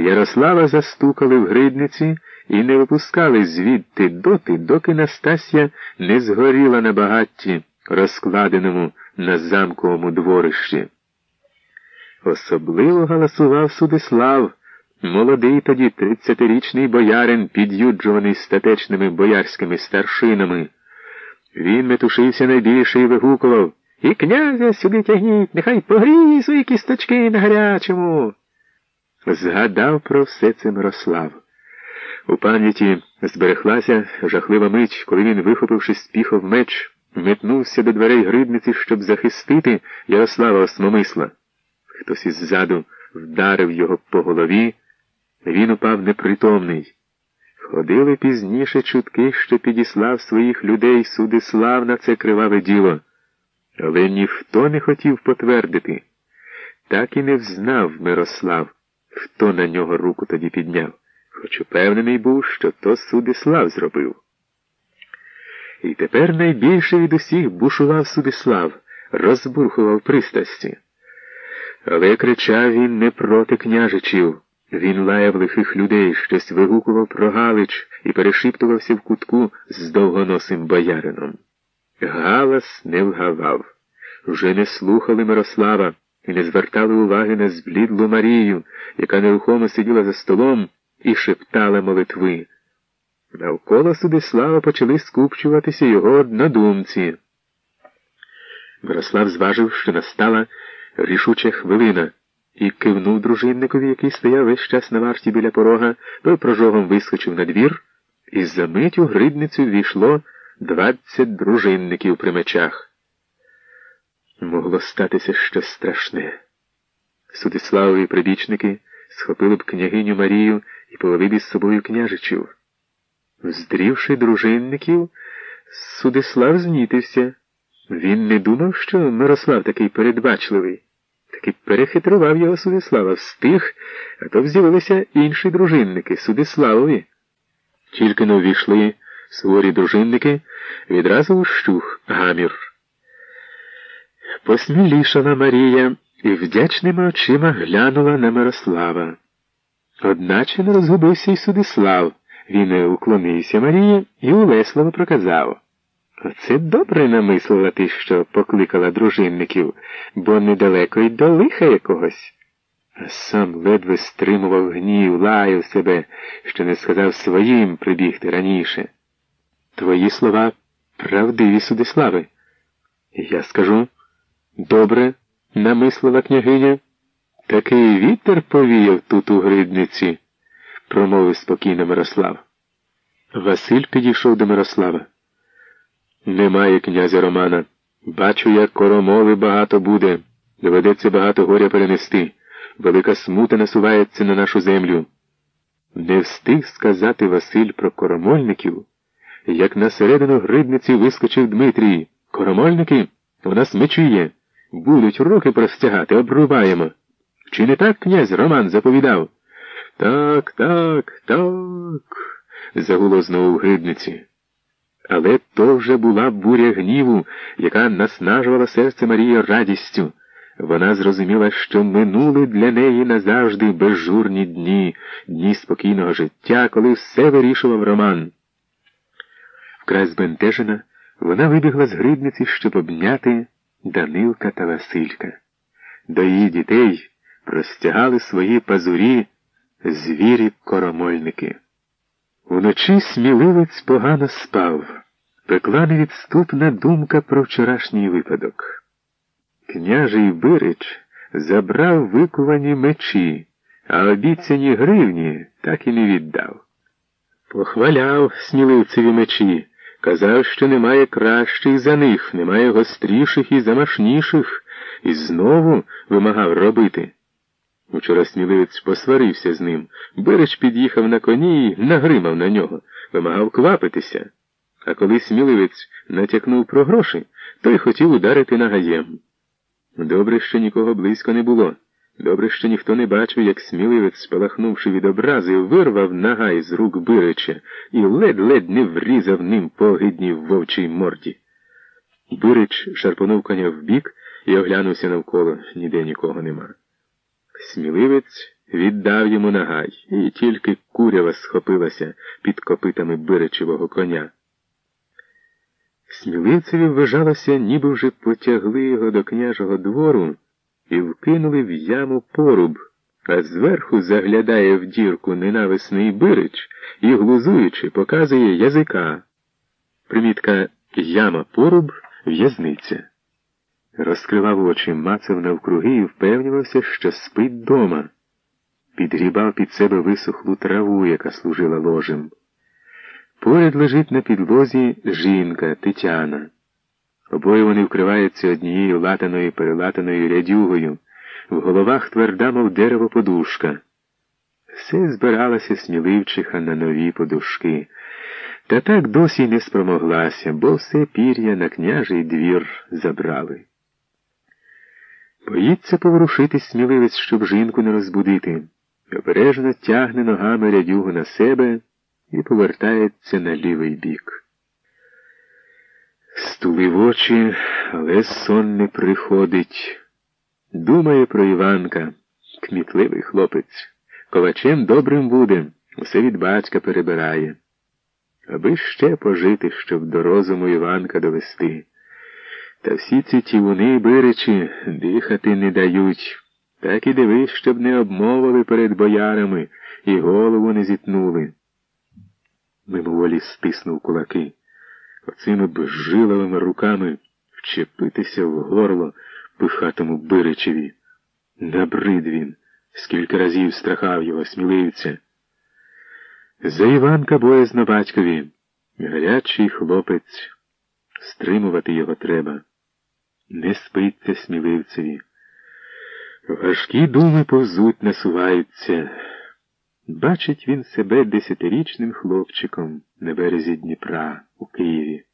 Ярослава застукали в гридниці і не випускали звідти доти, доки Настасія не згоріла на багатті, розкладеному на замковому дворищі. Особливо галасував Судислав, молодий тоді тридцятирічний боярин, під'юджуваний статечними боярськими старшинами. Він метушився найбільше і вигукував І князя сюди тягніть, нехай погріє свої кісточки на гарячому. Згадав про все це Мирослав. У пам'яті збереглася жахлива мить, коли він, вихопивши з піхов меч, метнувся до дверей гридниці, щоб захистити Ярослава Осмомисла. Хтось іззаду вдарив його по голові, він упав непритомний. Ходили пізніше чутки, що підіслав своїх людей Судислав на це криваве діло, але ніхто не хотів потвердити. Так і не взнав Мирослав, хто на нього руку тоді підняв, хоч упевнений був, що то Судислав зробив. І тепер найбільше від усіх бушував Судислав, розбурхував пристасті. Але кричав він не проти княжичів. Він лаяв лихих людей, щось вигукував про Галич і перешіптувався в кутку з довгоносим боярином. Галас не вгавав. Вже не слухали Мирослава і не звертали уваги на зблідлу Марію, яка нерухомо сиділа за столом і шептала молитви. Навколо Судислава почали скупчуватися його однодумці. Мирослав зважив, що настала рішуча хвилина, і кивнув дружинникові, який стояв весь час на варті біля порога, той прожогом вискочив на двір, і за мить у гридницю війшло двадцять дружинників при мечах. Могло статися щось страшне. Судиславові прибічники схопили б княгиню Марію і повели б із собою княжичів. Здрівши дружинників, Судислав знітився. Він не думав, що Мирослав такий передбачливий, таки перехитрував його Судислава, встиг, а то з'явилися інші дружинники Судиславові. Тільки но ввійшли суворі дружинники, відразу ущух гамір. Посмілішала Марія і вдячними очима глянула на Мирослава. Одначе не розгубився й Судислав. Він уклонився Марії і улесливо проказав. Оце добре намислила ти, що покликала дружинників, бо недалеко й до лиха якогось. А сам ледве стримував гнів, лаяв себе, що не сказав своїм прибігти раніше. Твої слова правдиві, Судислави. Я скажу добре, намислила княгиня. Такий вітер повіяв тут у гридниці, промовив спокійно Мирослав. Василь підійшов до Мирослава. Немає князя Романа. Бачу, як коромови багато буде. Доведеться багато горя перенести. Велика смута насувається на нашу землю. Не встиг сказати Василь про коромольників, як на середину грибниці вискочив Дмитрій. Коромольники? У нас мечі є. Будуть руки простягати, обрубаємо. Чи не так князь Роман заповідав? Так, так, так, загуло знову в грибниці. Але то вже була буря гніву, яка наснажувала серце Марії радістю. Вона зрозуміла, що минули для неї назавжди безжурні дні, дні спокійного життя, коли все вирішував Роман. Вкрай збентежена, вона вибігла з грибниці, щоб обняти Данилка та Василька. До її дітей простягали свої пазурі звірі коромольники. Вночі сміливець погано спав, пекла невідступна думка про вчорашній випадок. Княжий Бирич забрав викувані мечі, а обіцяні гривні так і не віддав. Похваляв сміливцеві мечі, казав, що немає кращих за них, немає гостріших і замашніших, і знову вимагав робити. Учора сміливець посварився з ним. Береч під'їхав на коні і нагримав на нього, вимагав квапитися. А коли сміливець натякнув про гроші, той хотів ударити нагаєм. Добре, що нікого близько не було. Добре, що ніхто не бачив, як сміливець, спалахнувши від образи, вирвав нагай з рук Бирича і ледь-ледь не врізав ним по огидній вовчій морді. Бирич шарпонув коня вбік і оглянувся навколо, ніде нікого нема. Сміливець віддав йому нагай, і тільки курява схопилася під копитами биричевого коня. Сміливцеві вважалося, ніби вже потягли його до княжого двору і вкинули в яму поруб, а зверху заглядає в дірку ненависний бирич і, глузуючи, показує язика. Примітка яма поруб в'язниця. Розкривав очі, мацав навкруги і впевнювався, що спить дома. Підгрібав під себе висохлу траву, яка служила ложем. Поряд лежить на підлозі жінка Тетяна. Обоє вони вкриваються однією латаною перелатаною рядюгою, в головах тверда, мов дерево подушка. Все збиралася сміливчиха на нові подушки, та так досі не спромоглася, бо все пір'я на княжий двір забрали. Боїться поворушитись сміливець, щоб жінку не розбудити, обережно тягне ногами рядюгу на себе і повертається на лівий бік. Стулив очі, але сон не приходить. Думає про Іванка, кмітливий хлопець. Ковачем добрим буде, усе від батька перебирає. Аби ще пожити, щоб до розуму Іванка довести. Та всі ці тівуни биричі дихати не дають. Так і дивись, щоб не обмовили перед боярами і голову не зітнули. Мимоволі стиснув кулаки, оцими безжиловими руками вчепитися в горло пихатому биричеві. Набрид він, скільки разів страхав його сміливця. За Іванка боязно батькові, гарячий хлопець, стримувати його треба. Не спиться сміливцеві. Важкі думи повзуть, насуваються. Бачить він себе десятирічним хлопчиком на березі Дніпра у Києві.